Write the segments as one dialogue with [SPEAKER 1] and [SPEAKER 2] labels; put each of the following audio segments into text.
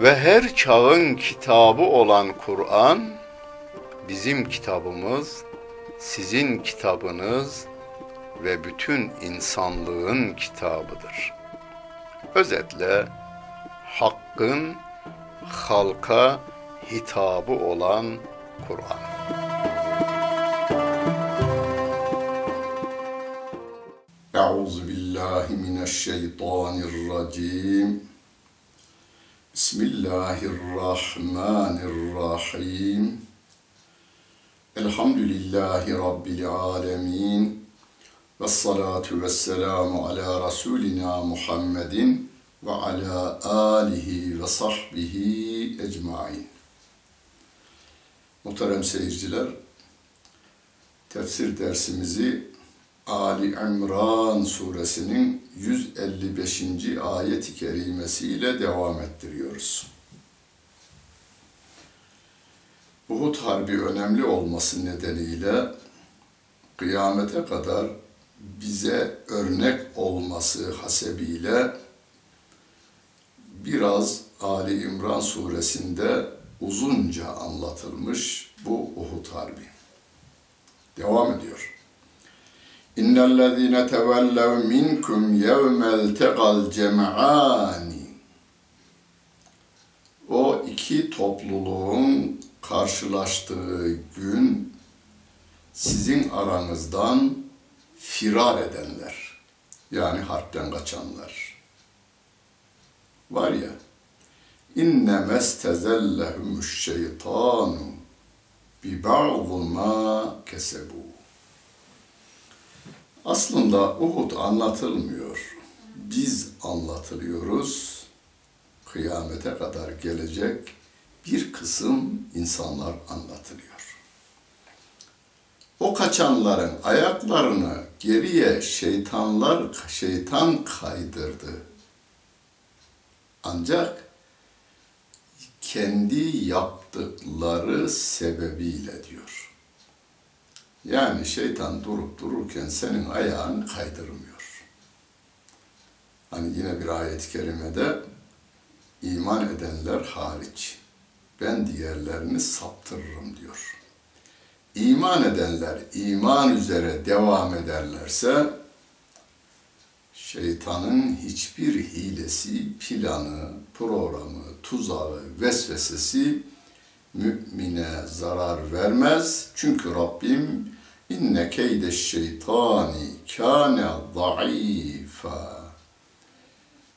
[SPEAKER 1] ve her çağın kitabı olan Kur'an bizim kitabımız, sizin kitabınız ve bütün insanlığın kitabıdır. Özetle hakkın halka hitabı olan Kur'an. Euzu billahi mineşşeytanirracim. Bismillahirrahmanirrahim. Elhamdülillahi Rabbil alemin. Ve salatu ve selamu ala Resulina Muhammedin ve ala alihi ve sahbihi ecmain. Muhterem seyirciler, tefsir dersimizi Ali İmran suresinin 155. ayet-i kerimesiyle devam ettiriyoruz. Uhud Harbi önemli olması nedeniyle kıyamete kadar bize örnek olması hasebiyle biraz Ali İmran suresinde uzunca anlatılmış bu Uhud Harbi. Devam ediyor. İnnellezîne tevellev minkum yevmel tegal cem'ani O iki topluluğun karşılaştığı gün sizin aranızdan firar edenler, yani harpten kaçanlar var ya, inne mestezellehumuş şeytanu bi ba'd ma. Aslında Uhud anlatılmıyor. Biz anlatılıyoruz. Kıyamete kadar gelecek bir kısım insanlar anlatılıyor. O kaçanların ayaklarını geriye şeytanlar şeytan kaydırdı. Ancak kendi yaptıkları sebebiyle diyor. Yani şeytan durup dururken senin ayağını kaydırmıyor. Hani yine bir ayet-i kerimede iman edenler hariç ben diğerlerini saptırırım diyor. İman edenler iman üzere devam ederlerse şeytanın hiçbir hilesi, planı, programı, tuzağı, vesvesesi mümine zarar vermez. Çünkü Rabbim inne keyde şeytani kâne zayıfa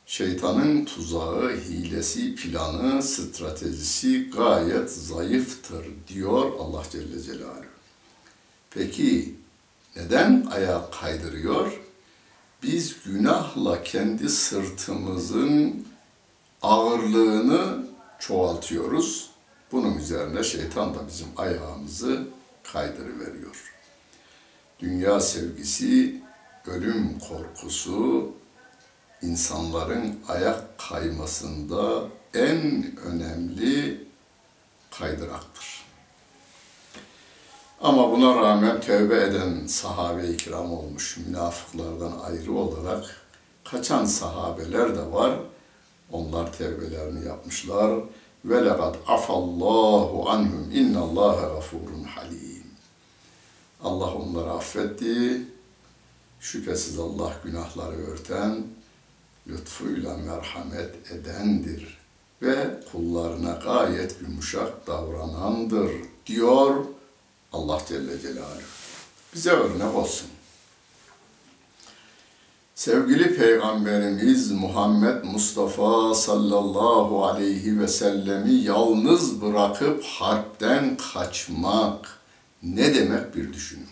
[SPEAKER 1] Şeytanın tuzağı, hilesi, planı, stratejisi gayet zayıftır diyor Allah Celle Celaluhu. Peki neden ayağa kaydırıyor? Biz günahla kendi sırtımızın ağırlığını çoğaltıyoruz. Bunun üzerine şeytan da bizim ayağımızı kaydırıveriyor. Dünya sevgisi, ölüm korkusu, insanların ayak kaymasında en önemli kaydıraktır. Ama buna rağmen tövbe eden sahabe-i kiram olmuş, münafıklardan ayrı olarak kaçan sahabeler de var. Onlar tevbelerini yapmışlar. Ve lekad afallahu anhum innallâhe gafurun halim. Allah onları affetti. Şüphesiz Allah günahları örten, lütfuyla merhamet edendir ve kullarına gayet yumuşak davranandır diyor Allah Celle Celaluhu. Bize örnek olsun. Sevgili Peygamberimiz Muhammed Mustafa sallallahu aleyhi ve sellemi yalnız bırakıp harpten kaçmak ne demek bir düşünün.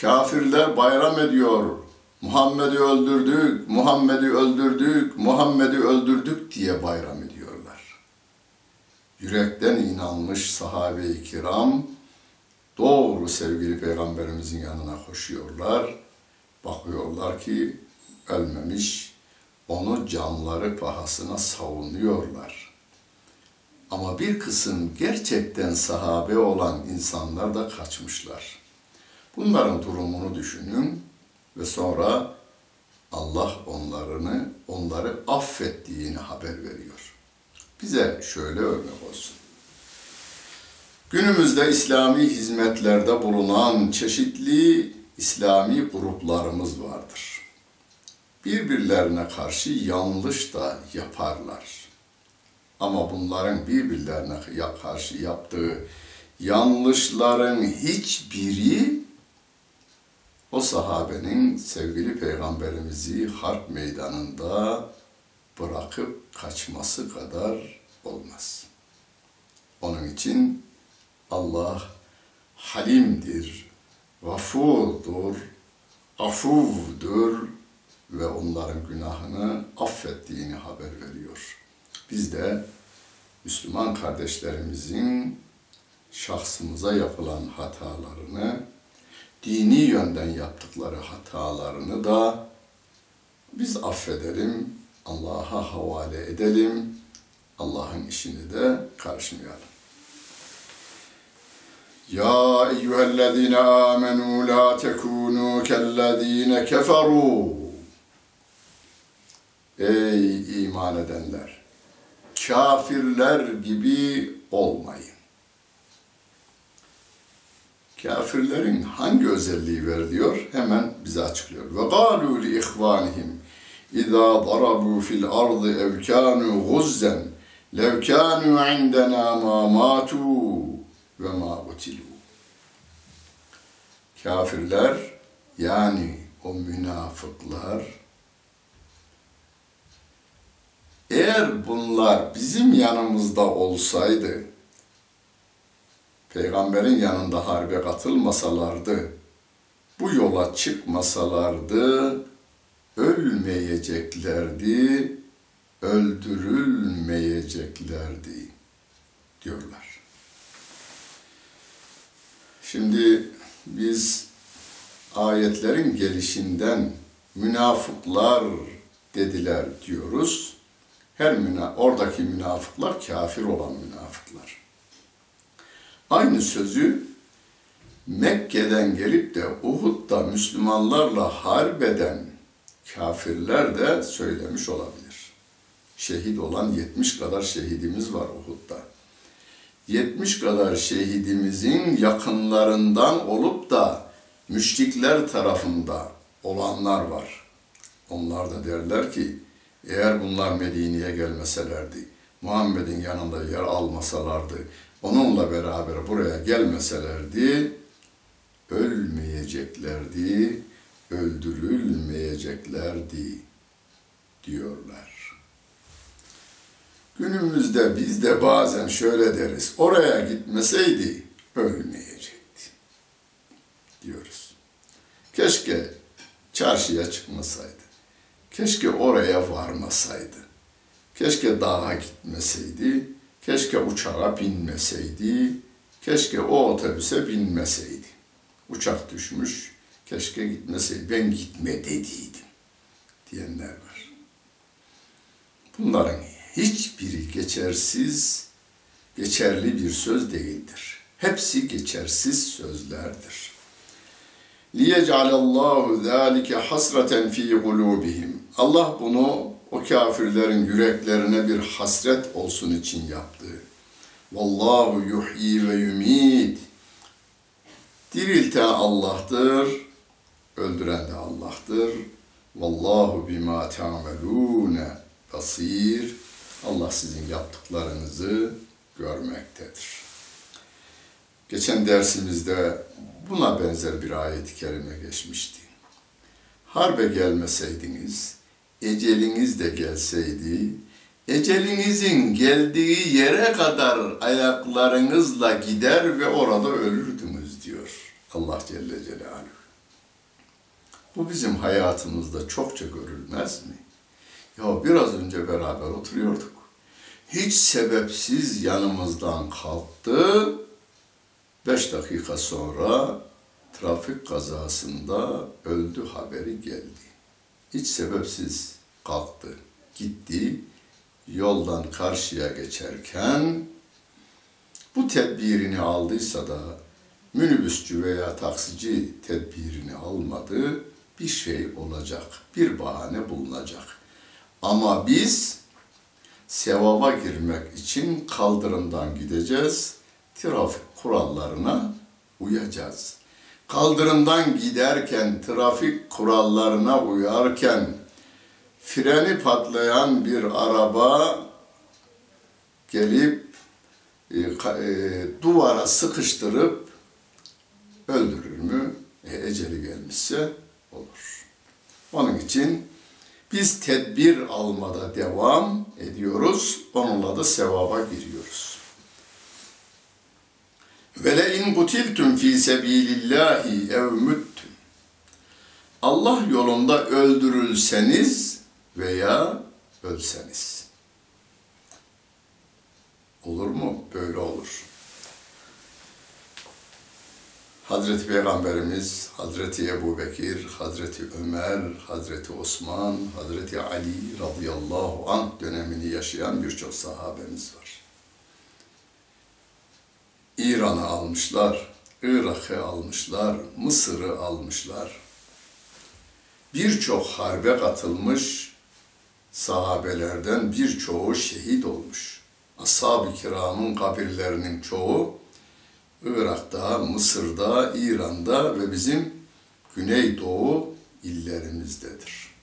[SPEAKER 1] Kafirler bayram ediyor. Muhammed'i öldürdük, Muhammed'i öldürdük, Muhammed'i öldürdük diye bayram ediyorlar. Yürekten inanmış sahabe-i kiram doğru sevgili peygamberimizin yanına koşuyorlar. Bakıyorlar ki ölmemiş, onu canları pahasına savunuyorlar. Ama bir kısım gerçekten sahabe olan insanlar da kaçmışlar. Bunların durumunu düşünün ve sonra Allah onlarını onları affettiğini haber veriyor. Bize şöyle örnek olsun. Günümüzde İslami hizmetlerde bulunan çeşitli İslami gruplarımız vardır. Birbirlerine karşı yanlış da yaparlar. Ama bunların birbirlerine karşı yaptığı yanlışların hiçbiri o sahabenin sevgili peygamberimizi harp meydanında bırakıp kaçması kadar olmaz. Onun için Allah halimdir, gafurdur, afuvdur ve onların günahını affettiğini haber veriyor. Biz de Müslüman kardeşlerimizin şahsımıza yapılan hatalarını, dini yönden yaptıkları hatalarını da biz affedelim, Allah'a havale edelim, Allah'ın işini de karışmayalım. يا أيها الذين آمنوا لا تكونوا كالذين كفروا Ey iman edenler! Kafirler gibi olmayın. Kafirlerin hangi özelliği veriliyor? Hemen bize açıklıyor. Ve قَالُوا لِإِخْوَانِهِمْ اِذَا ضَرَبُوا فِي الْأَرْضِ اَوْ كَانُوا غُزًّا لَوْ كَانُوا عِنْدَنَا مَا مَاتُوا ve ma utilu. Kafirler yani o münafıklar eğer bunlar bizim yanımızda olsaydı peygamberin yanında harbe katılmasalardı bu yola çıkmasalardı ölmeyeceklerdi, öldürülmeyeceklerdi diyorlar. Şimdi biz ayetlerin gelişinden münafıklar dediler diyoruz. Her müna oradaki münafıklar kafir olan münafıklar. Aynı sözü Mekke'den gelip de Uhud'da Müslümanlarla harbeden kafirler de söylemiş olabilir. Şehit olan 70 kadar şehidimiz var Uhud'da. 70 kadar şehidimizin yakınlarından olup da müşrikler tarafında olanlar var. Onlar da derler ki eğer bunlar Medine'ye gelmeselerdi, Muhammed'in yanında yer almasalardı, onunla beraber buraya gelmeselerdi, ölmeyeceklerdi, öldürülmeyeceklerdi diyorlar. Günümüzde biz de bazen şöyle deriz. Oraya gitmeseydi ölmeyecekti. Diyoruz. Keşke çarşıya çıkmasaydı. Keşke oraya varmasaydı. Keşke dağa gitmeseydi. Keşke uçağa binmeseydi. Keşke o otobüse binmeseydi. Uçak düşmüş. Keşke gitmeseydi. Ben gitme dediydim. Diyenler var. Bunların hiçbiri geçersiz, geçerli bir söz değildir. Hepsi geçersiz sözlerdir. لِيَجْعَلَ اللّٰهُ ذَٰلِكَ حَسْرَةً ف۪ي قُلُوبِهِمْ Allah bunu o kafirlerin yüreklerine bir hasret olsun için yaptı. Vallahu yuhyi ve yumit. Dirilten Allah'tır, öldüren de Allah'tır. Vallahu bima ta'melune basir. Allah sizin yaptıklarınızı görmektedir. Geçen dersimizde buna benzer bir ayet-i kerime geçmişti. Harbe gelmeseydiniz, eceliniz de gelseydi, ecelinizin geldiği yere kadar ayaklarınızla gider ve orada ölürdünüz diyor Allah Celle Celaluhu. Bu bizim hayatımızda çokça görülmez mi? Ya biraz önce beraber oturuyorduk. Hiç sebepsiz yanımızdan kalktı. Beş dakika sonra trafik kazasında öldü haberi geldi. Hiç sebepsiz kalktı, gitti. Yoldan karşıya geçerken bu tedbirini aldıysa da minibüsçü veya taksici tedbirini almadı, bir şey olacak, bir bahane bulunacak. Ama biz sevaba girmek için kaldırımdan gideceğiz, trafik kurallarına uyacağız. Kaldırımdan giderken, trafik kurallarına uyarken, freni patlayan bir araba gelip e, e, duvara sıkıştırıp öldürür mü? E, eceli gelmişse olur. Onun için biz tedbir almada devam ediyoruz. Onunla da sevaba giriyoruz. Ve le in kutiltum fi sebilillahi ev muttum. Allah yolunda öldürülseniz veya ölseniz. Olur mu? Böyle olur. Hazreti Peygamberimiz, Hazreti Ebu Bekir, Hazreti Ömer, Hazreti Osman, Hazreti Ali radıyallahu anh dönemini yaşayan birçok sahabemiz var. İran'ı almışlar, Irak'ı almışlar, Mısır'ı almışlar. Birçok harbe katılmış sahabelerden birçoğu şehit olmuş. Ashab-ı kiramın kabirlerinin çoğu Irak'ta, Mısır'da, İran'da ve bizim Güneydoğu illerimizdedir.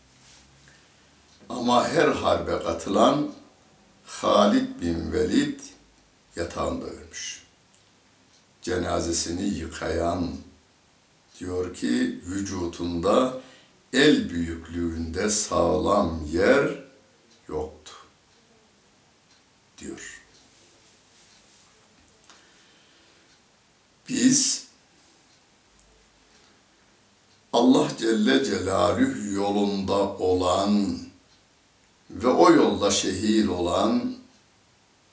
[SPEAKER 1] Ama her harbe katılan Halid bin Velid yatağında ölmüş. Cenazesini yıkayan diyor ki vücutunda el büyüklüğünde sağlam yer yoktu diyor. Biz Allah Celle Celaluhu yolunda olan ve o yolda şehit olan,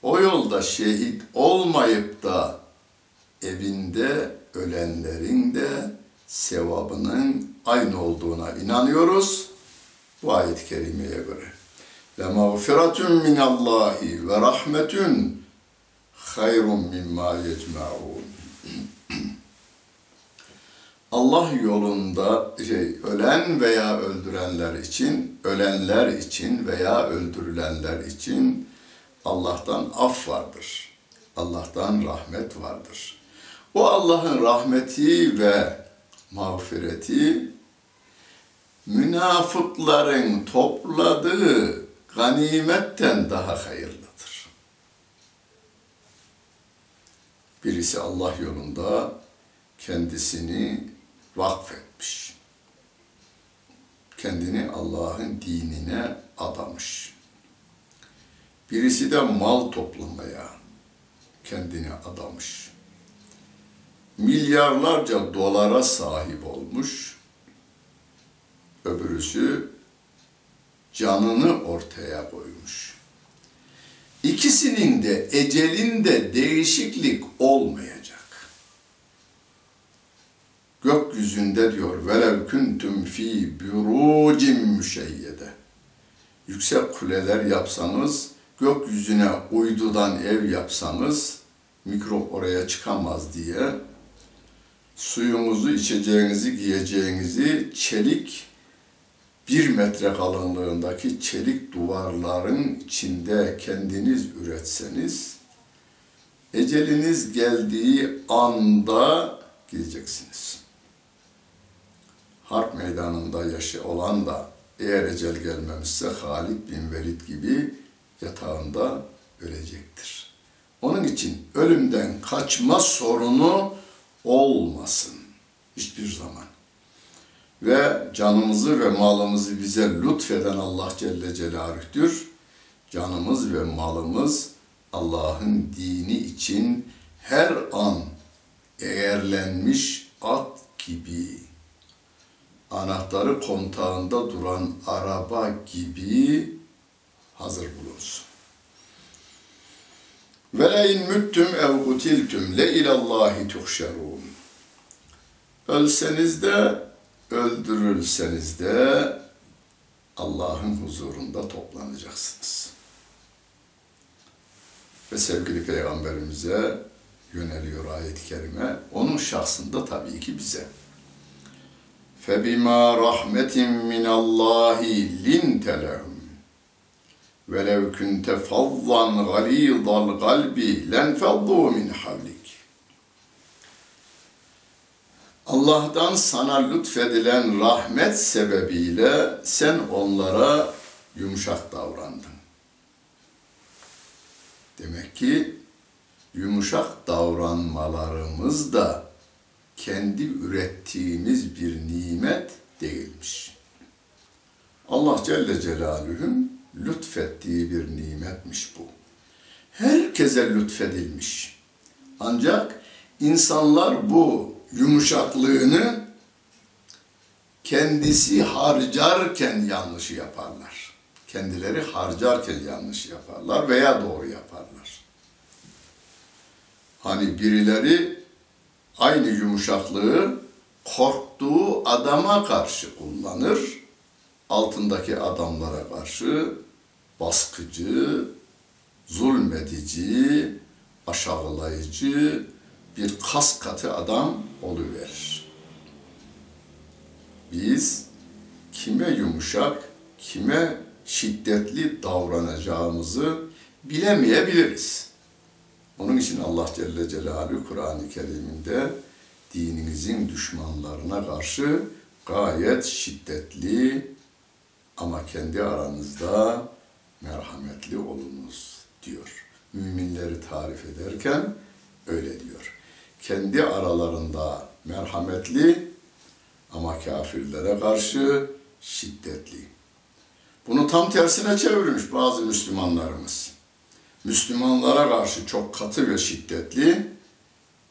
[SPEAKER 1] o yolda şehit olmayıp da evinde ölenlerin de sevabının aynı olduğuna inanıyoruz bu ayet-i kerimeye göre. Mağfiretun minallahi ve rahmetun hayrun mimma yecma'un. Allah yolunda şey, ölen veya öldürenler için, ölenler için veya öldürülenler için Allah'tan af vardır. Allah'tan rahmet vardır. O Allah'ın rahmeti ve mağfireti münafıkların topladığı ganimetten daha hayırlıdır. Birisi Allah yolunda kendisini vakfetmiş. kendini Allah'ın dinine adamış. Birisi de mal toplamaya kendini adamış. Milyarlarca dolara sahip olmuş. Öbürüsü canını ortaya koymuş. İkisinin de ecelinde değişiklik olmayacak. Gökyüzünde diyor velev kuntum fi burucin müşeyyede. Yüksek kuleler yapsanız, gökyüzüne uydudan ev yapsanız mikrop oraya çıkamaz diye suyunuzu, içeceğinizi, giyeceğinizi çelik bir metre kalınlığındaki çelik duvarların içinde kendiniz üretseniz, eceliniz geldiği anda gideceksiniz. Harp meydanında yaşı olan da eğer ecel gelmemişse Halid bin Velid gibi yatağında ölecektir. Onun için ölümden kaçma sorunu olmasın hiçbir zaman ve canımızı ve malımızı bize lütfeden Allah Celle Celaluh'tür. Canımız ve malımız Allah'ın dini için her an eğerlenmiş at gibi, anahtarı kontağında duran araba gibi hazır bulunsun. Ve le in müttüm ev kutiltüm le ilallahi tuhşerun. Ölseniz de öldürülseniz de Allah'ın huzurunda toplanacaksınız. Ve sevgili Peygamberimize yöneliyor ayet-i kerime. Onun şahsında tabii ki bize. فَبِمَا رَحْمَةٍ مِّنَ اللّٰهِ لِنْتَ لَهُمْ وَلَوْ كُنْتَ فَضًّا غَلِيظَ الْقَلْبِ لَنْفَضُّوا مِنْ حَوْلِكَ Allah'tan sana lütfedilen rahmet sebebiyle sen onlara yumuşak davrandın. Demek ki yumuşak davranmalarımız da kendi ürettiğimiz bir nimet değilmiş. Allah Celle Celaluhu'nun lütfettiği bir nimetmiş bu. Herkese lütfedilmiş. Ancak insanlar bu yumuşaklığını kendisi harcarken yanlışı yaparlar. Kendileri harcarken yanlış yaparlar veya doğru yaparlar. Hani birileri aynı yumuşaklığı korktuğu adama karşı kullanır, altındaki adamlara karşı baskıcı, zulmedici, aşağılayıcı, bir kas katı adam oluverir. Biz kime yumuşak, kime şiddetli davranacağımızı bilemeyebiliriz. Onun için Allah Celle Celaluhu Kur'an-ı Kerim'inde dininizin düşmanlarına karşı gayet şiddetli ama kendi aranızda merhametli olunuz diyor. Müminleri tarif ederken öyle diyor kendi aralarında merhametli ama kafirlere karşı şiddetli. Bunu tam tersine çevirmiş bazı Müslümanlarımız. Müslümanlara karşı çok katı ve şiddetli,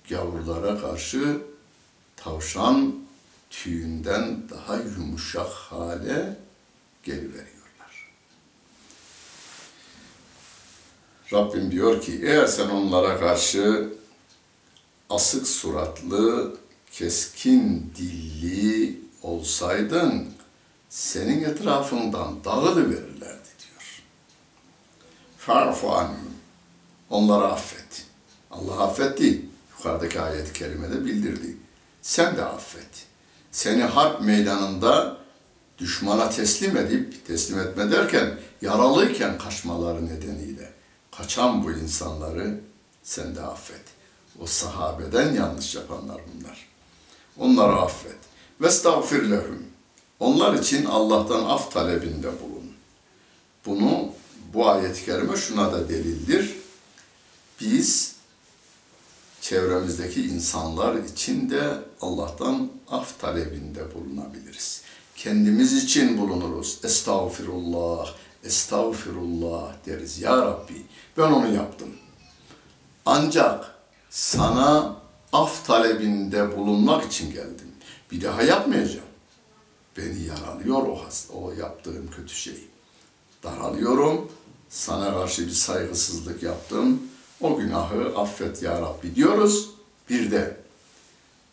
[SPEAKER 1] gavurlara karşı tavşan tüyünden daha yumuşak hale geliveriyorlar. Rabbim diyor ki eğer sen onlara karşı asık suratlı, keskin dilli olsaydın senin etrafından dağılıverirlerdi diyor. Farfu anhum. Onları affet. Allah affetti. Yukarıdaki ayet-i kerimede bildirdi. Sen de affet. Seni harp meydanında düşmana teslim edip, teslim etme derken, yaralıyken kaçmaları nedeniyle kaçan bu insanları sen de affet. O sahabeden yanlış yapanlar bunlar. Onları affet. Vestağfir lehum. Onlar için Allah'tan af talebinde bulun. Bunu bu ayet-i kerime şuna da delildir. Biz çevremizdeki insanlar için de Allah'tan af talebinde bulunabiliriz. kendimiz için bulunuruz. Estağfirullah, estağfirullah deriz. Ya Rabbi ben onu yaptım. Ancak sana af talebinde bulunmak için geldim. Bir daha yapmayacağım. Beni yaralıyor o hasta, o yaptığım kötü şey. Daralıyorum. Sana karşı bir saygısızlık yaptım. O günahı affet ya Rabbi diyoruz. Bir de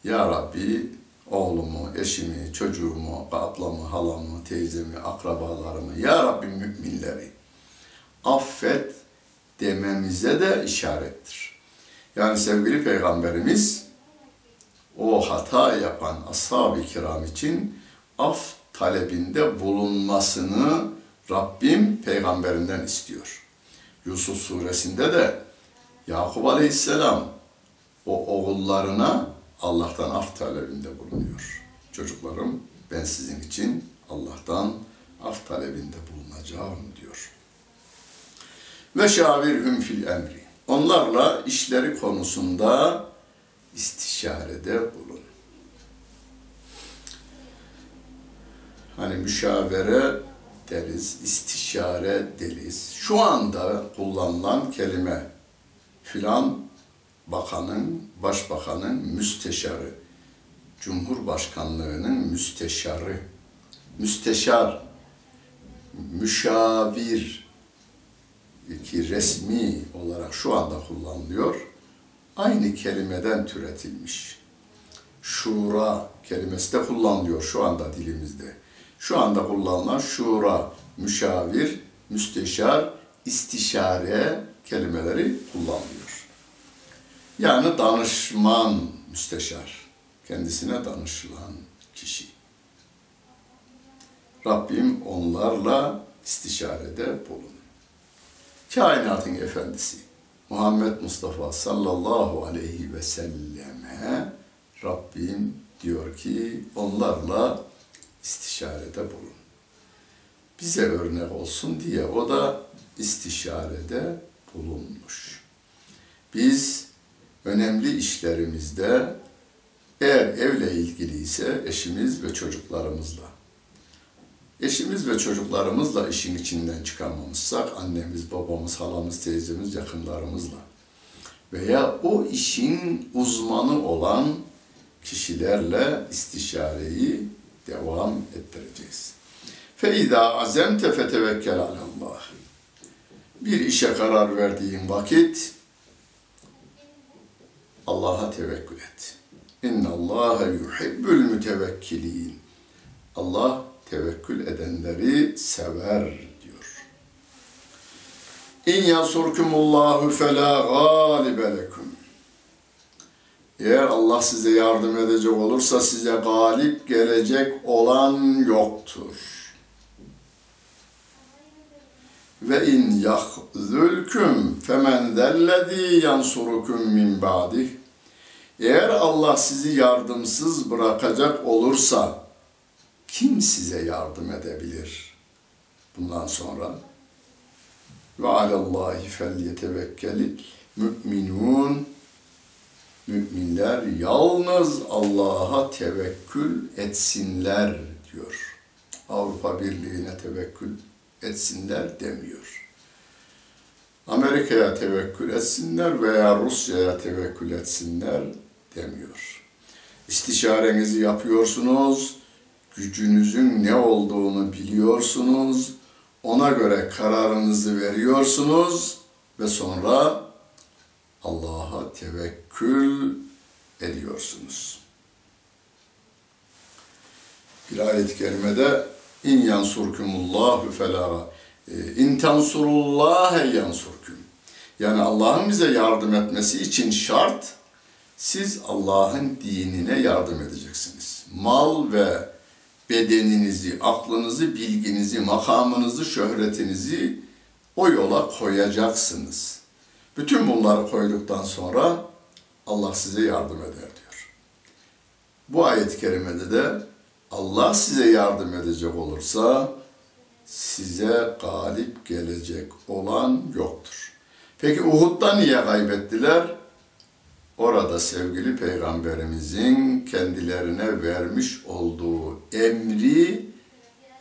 [SPEAKER 1] ya Rabbi oğlumu, eşimi, çocuğumu, ablamı, halamı, teyzemi, akrabalarımı, Ya Rabbi müminleri affet dememize de işarettir. Yani sevgili Peygamberimiz o hata yapan ashab-ı kiram için af talebinde bulunmasını Rabbim peygamberinden istiyor. Yusuf suresinde de Yakup aleyhisselam o oğullarına Allah'tan af talebinde bulunuyor. Çocuklarım ben sizin için Allah'tan af talebinde bulunacağım diyor. Ve şavirhum fil emri. Onlarla işleri konusunda istişarede bulun. Hani müşavere deriz, istişare deriz. Şu anda kullanılan kelime filan bakanın, başbakanın müsteşarı, Cumhurbaşkanlığının müsteşarı, müsteşar, müşavir ki resmi olarak şu anda kullanılıyor. Aynı kelimeden türetilmiş. Şura kelimesi de kullanılıyor şu anda dilimizde. Şu anda kullanılan şura, müşavir, müsteşar, istişare kelimeleri kullanılıyor. Yani danışman müsteşar, kendisine danışılan kişi. Rabbim onlarla istişarede bulun. Kainatın efendisi Muhammed Mustafa sallallahu aleyhi ve selleme Rabbim diyor ki onlarla istişarede bulun. Bize örnek olsun diye o da istişarede bulunmuş. Biz önemli işlerimizde eğer evle ilgiliyse eşimiz ve çocuklarımızla, Eşimiz ve çocuklarımızla işin içinden çıkamamışsak annemiz, babamız, halamız, teyzemiz, yakınlarımızla veya o işin uzmanı olan kişilerle istişareyi devam ettireceğiz. Feyda azem fetevekkel alallah. Bir işe karar verdiğin vakit Allah'a tevekkül et. İnna Allah yuhibbul mütevekkilin. Allah tevekkül edenleri sever diyor. İn yasurkumullahu fela galibe. Eğer Allah size yardım edecek olursa size galip gelecek olan yoktur. Ve in yahzülküm femen zellezî yansurukum min ba'dih. Eğer Allah sizi yardımsız bırakacak olursa kim size yardım edebilir bundan sonra? Ve alallahi fel yetevekkelil müminun müminler yalnız Allah'a tevekkül etsinler diyor. Avrupa Birliği'ne tevekkül etsinler demiyor. Amerika'ya tevekkül etsinler veya Rusya'ya tevekkül etsinler demiyor. İstişarenizi yapıyorsunuz, gücünüzün ne olduğunu biliyorsunuz, ona göre kararınızı veriyorsunuz ve sonra Allah'a tevekkül ediyorsunuz. Bir ayet-i kerimede in yansurkumullahu fela in tansurullahe yansurkum. Yani Allah'ın bize yardım etmesi için şart siz Allah'ın dinine yardım edeceksiniz. Mal ve bedeninizi, aklınızı, bilginizi, makamınızı, şöhretinizi o yola koyacaksınız. Bütün bunları koyduktan sonra Allah size yardım eder diyor. Bu ayet-i kerimede de Allah size yardım edecek olursa size galip gelecek olan yoktur. Peki Uhud'da niye kaybettiler? Orada sevgili peygamberimizin kendilerine vermiş olduğu emri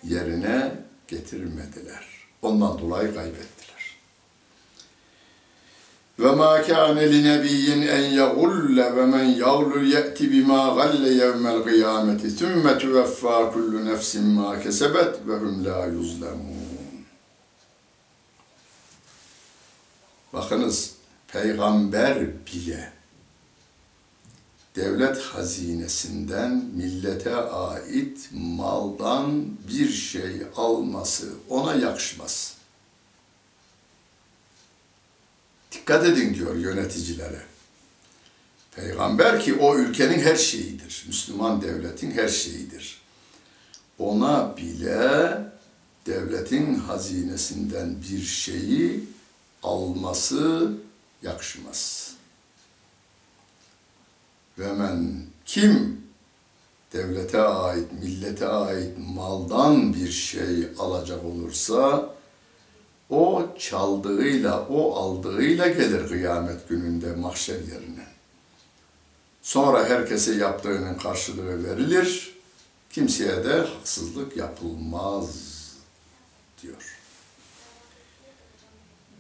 [SPEAKER 1] yerine getirmediler. Ondan dolayı kaybettiler. Ve ma kana li nebiyyin en yagulle ve men yaglu ya'ti bima galle yevmel kıyameti thumma tuvaffa kullu nefsin ma kesebet ve hum la yuzlemun. Bakınız peygamber bile devlet hazinesinden millete ait maldan bir şey alması ona yakışmaz. Dikkat edin diyor yöneticilere. Peygamber ki o ülkenin her şeyidir. Müslüman devletin her şeyidir. Ona bile devletin hazinesinden bir şeyi alması yakışmaz. Ve men kim devlete ait, millete ait maldan bir şey alacak olursa o çaldığıyla, o aldığıyla gelir kıyamet gününde mahşer yerine. Sonra herkese yaptığının karşılığı verilir. Kimseye de haksızlık yapılmaz diyor.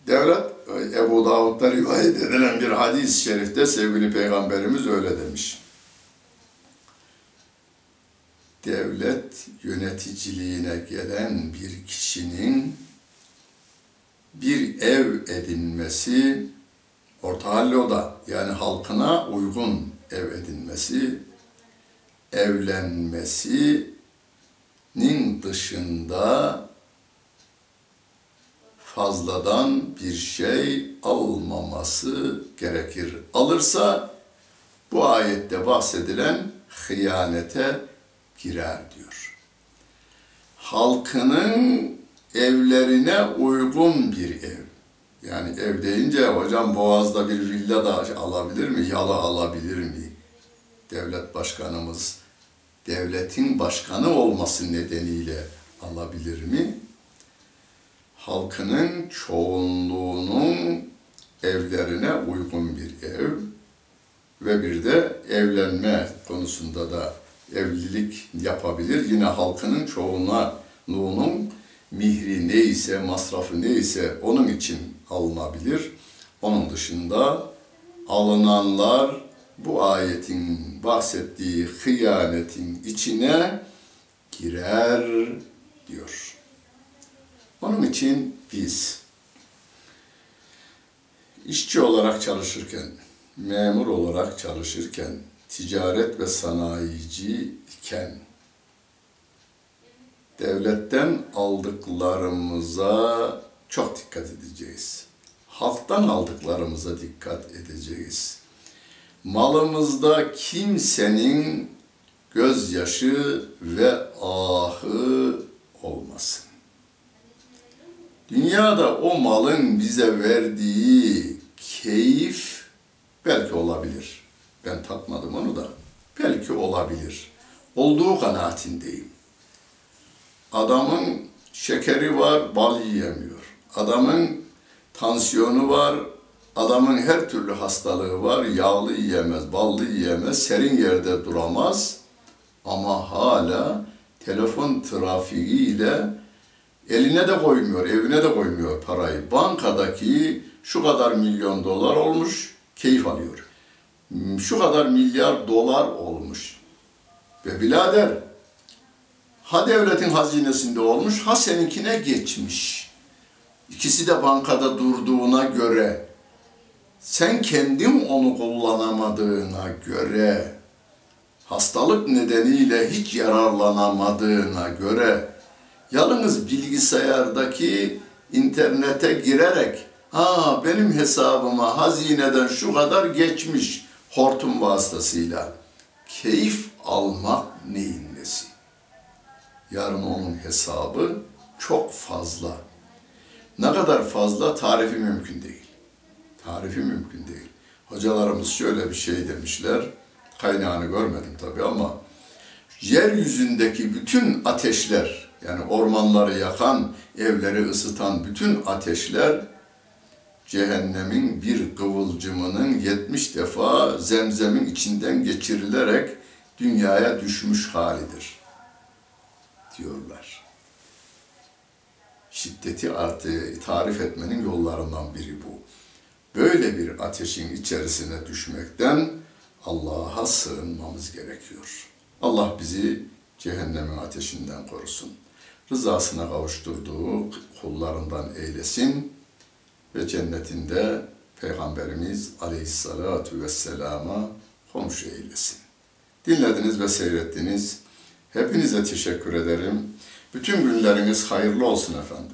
[SPEAKER 1] Devlet Ebu Davud'da rivayet edilen bir hadis-i şerifte sevgili peygamberimiz öyle demiş. Devlet yöneticiliğine gelen bir kişinin bir ev edinmesi, orta halli yani halkına uygun ev edinmesi, evlenmesinin dışında fazladan bir şey almaması gerekir. Alırsa bu ayette bahsedilen hıyanete girer diyor. Halkının evlerine uygun bir ev. Yani ev deyince hocam Boğaz'da bir villa da alabilir mi? Yalı alabilir mi? Devlet başkanımız devletin başkanı olması nedeniyle alabilir mi? Halkının çoğunluğunun evlerine uygun bir ev ve bir de evlenme konusunda da evlilik yapabilir. Yine halkının çoğunluğunun mihri neyse, masrafı neyse onun için alınabilir. Onun dışında alınanlar bu ayetin bahsettiği hıyanetin içine girer diyor. Onun için biz işçi olarak çalışırken, memur olarak çalışırken, ticaret ve sanayici iken devletten aldıklarımıza çok dikkat edeceğiz. Halktan aldıklarımıza dikkat edeceğiz. Malımızda kimsenin gözyaşı ve ahı olmasın. Dünyada o malın bize verdiği keyif belki olabilir. Ben tatmadım onu da. Belki olabilir. Olduğu kanaatindeyim. Adamın şekeri var, bal yiyemiyor. Adamın tansiyonu var, adamın her türlü hastalığı var. Yağlı yiyemez, ballı yiyemez, serin yerde duramaz. Ama hala telefon trafiğiyle Eline de koymuyor, evine de koymuyor parayı. Bankadaki şu kadar milyon dolar olmuş, keyif alıyor. Şu kadar milyar dolar olmuş. Ve birader, ha devletin hazinesinde olmuş, ha seninkine geçmiş. İkisi de bankada durduğuna göre, sen kendin onu kullanamadığına göre, hastalık nedeniyle hiç yararlanamadığına göre, Yalnız bilgisayardaki internete girerek ha benim hesabıma hazineden şu kadar geçmiş hortum vasıtasıyla keyif almak neyin nesi? Yarın onun hesabı çok fazla. Ne kadar fazla tarifi mümkün değil. Tarifi mümkün değil. Hocalarımız şöyle bir şey demişler. Kaynağını görmedim tabii ama yeryüzündeki bütün ateşler yani ormanları yakan, evleri ısıtan bütün ateşler cehennemin bir kıvılcımının 70 defa zemzemin içinden geçirilerek dünyaya düşmüş halidir diyorlar. şiddeti artı tarif etmenin yollarından biri bu. Böyle bir ateşin içerisine düşmekten Allah'a sığınmamız gerekiyor. Allah bizi cehennemin ateşinden korusun rızasına kavuşturduğu kullarından eylesin ve cennetinde Peygamberimiz aleyhissalatu vesselama komşu eylesin. Dinlediniz ve seyrettiniz. Hepinize teşekkür ederim. Bütün günleriniz hayırlı olsun efendim.